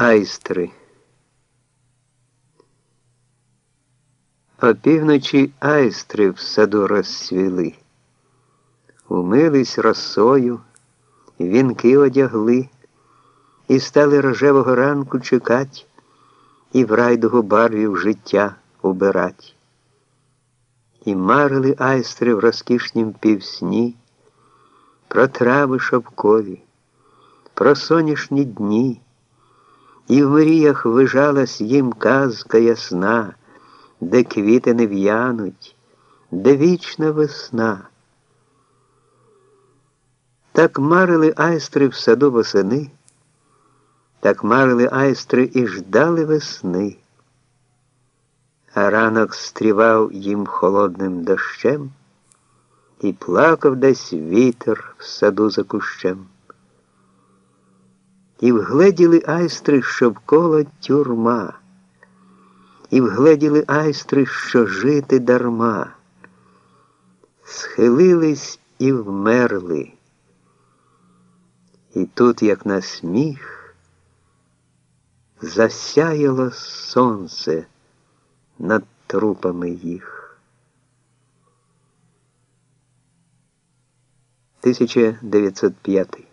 Айстри. Опівночі айстри в саду розцвіли, умились росою, вінки одягли, і стали рожевого ранку чекать, і в райдугу барвів життя убирать. І марили айстри в розкішнім півсні, про трави шовкові, про сонячні дні. І в мріях вижалась їм казка ясна, де квіти не в'януть, де вічна весна. Так марили айстри в саду восени, так марили айстри і ждали весни, а ранок стрівав їм холодним дощем, і плакав десь вітер в саду за кущем. І вгледіли айстри, що вколо тюрма, і вгледіли айстри, що жити дарма, схилились і вмерли. І тут, як на сміх, засяяло сонце над трупами їх. 1905